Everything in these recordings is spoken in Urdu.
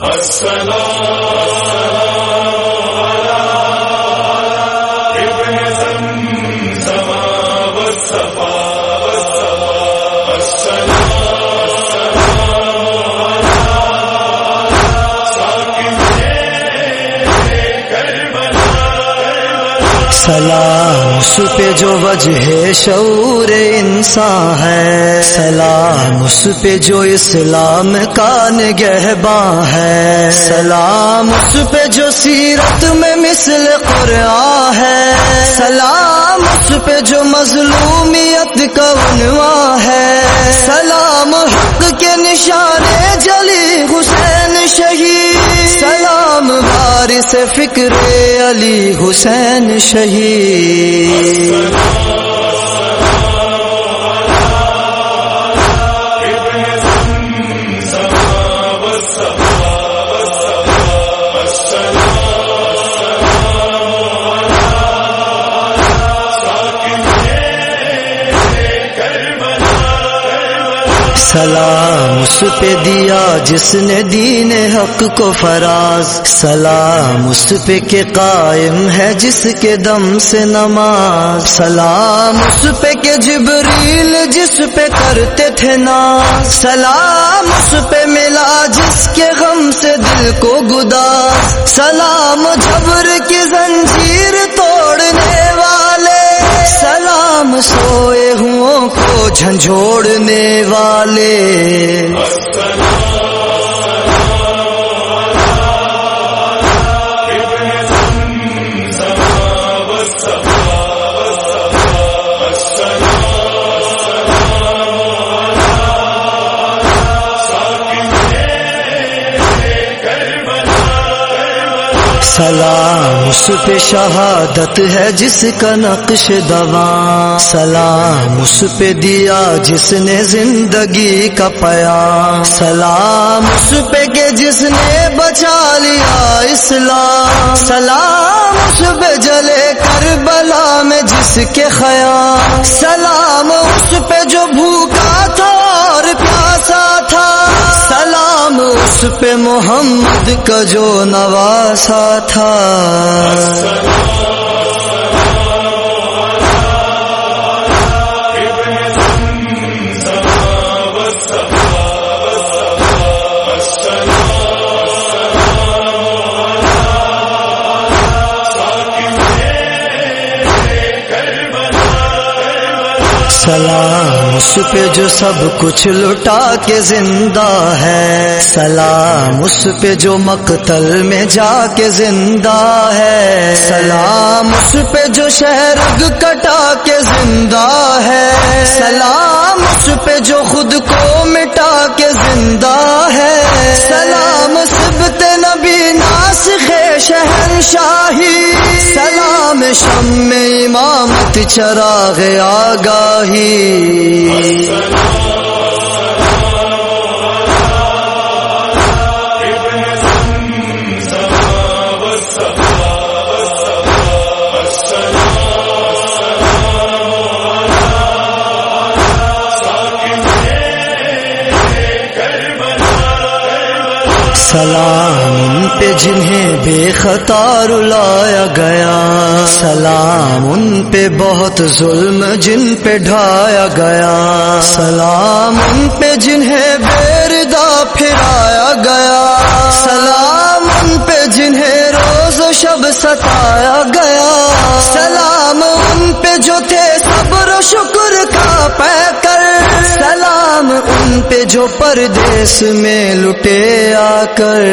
السلام. سلام، اس پہ جو وجہ شعور انسان ہے۔ سلام، اس پہ جو اسلام کا نگہباں ہے۔ سلام، اس پہ جو سیرت میں مثل قرآن ہے۔ سلام، اس پہ جو مظلومیت کا عنوان ہے۔ سلام، حق کے نشانے جلی حسین شہید سے فکر علی حسین شہید۔ سلام اس پہ دیا جس نے دین حق کو فراز سلام اس پہ کے قائم ہے جس کے دم سے نماز سلام اس پہ کے جبریل جس پہ کرتے تھے نا سلام اس پہ ملا جس کے غم سے دل کو گداز سلام جبر کی جھنجھوڑنے والے۔ سلام، اس پہ شہادت ہے جس کا نقش دوا۔ سلام، اس پہ دیا جس نے زندگی کا پیا سلام، اس پہ کہ جس نے بچا لیا اسلام۔ سلام، اس پہ جلے کربلا میں جس کے خیال سلام، اس پہ جو بھوکا پہ محمد کا جو نواسا تھا۔ سلام، اس پہ جو سب کچھ لٹا کے زندہ ہے۔ سلام، اس پہ جو مقتل میں جا کے زندہ ہے۔ سلام، اس پہ جو شہرگ کٹا کے زندہ ہے۔ سلام، اس پہ جو خود کو مٹا کے زندہ ہے۔ سلام سبت نبی ناسخ شہنشاہی سلام شم امامت چراغ آگاہی۔ سلام۔ پہ جنہیں بے خطار لایا گیا۔ سلام ان پہ بہت ظلم جن پہ ڈھایا گیا۔ سلام ان پہ جنہیں بیردا پھرایا گیا۔ سلام پہ جو پردیس میں لٹے آ کر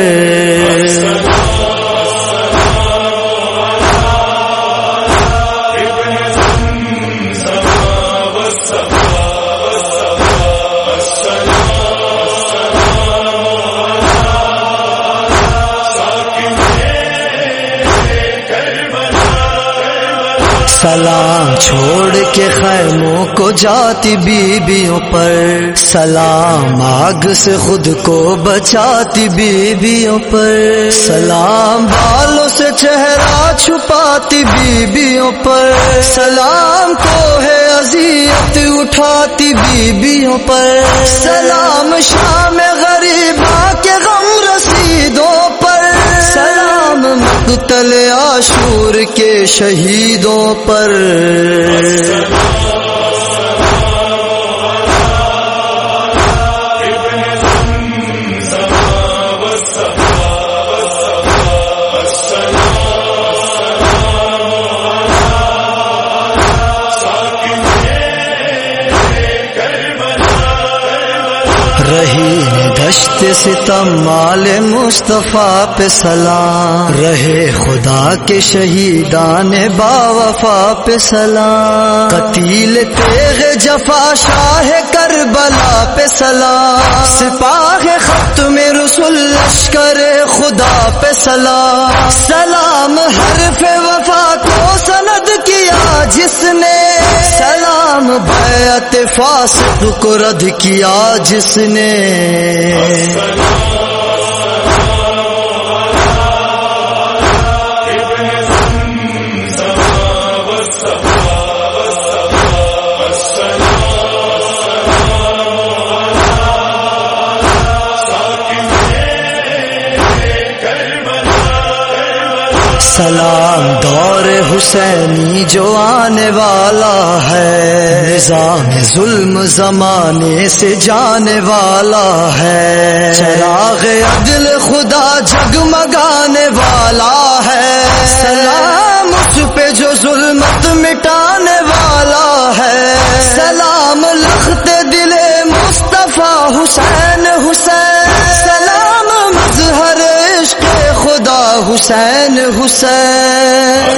سلام چھوڑ کے خیموں کو جاتی بیویوں پر سلام آگ سے خود کو بچاتی بیویوں پر سلام بالوں سے چہرہ چھپاتی بیویوں پر سلام کو ہے اذیت اٹھاتی بیویوں پر سلام شام غریبا کے شہیدوں پر۔ رہی دشت ستم مال مصطفیٰ پہ سلام۔ رہے خدا کے شہیدان با وفا پہ سلام۔ قتیل تیغ جفا شاہ کربلا پہ سلام۔ سپاہ خط میں رسول لشکر خدا پہ سلام۔ سلام حرف وفا کو سند کیا جس نے بیعت فاسق کو رد کیا جس نے۔ سلام دور حسینی جو آنے والا ہے۔ نظام ظلم زمانے سے جانے والا ہے۔ چراغ عدل خدا جگمگانے والا ہے۔ سلام اس پہ جو ظلمت مٹانے والا ہے۔ سلام لخت دل مصطفیٰ حسین حسین حسین حسین۔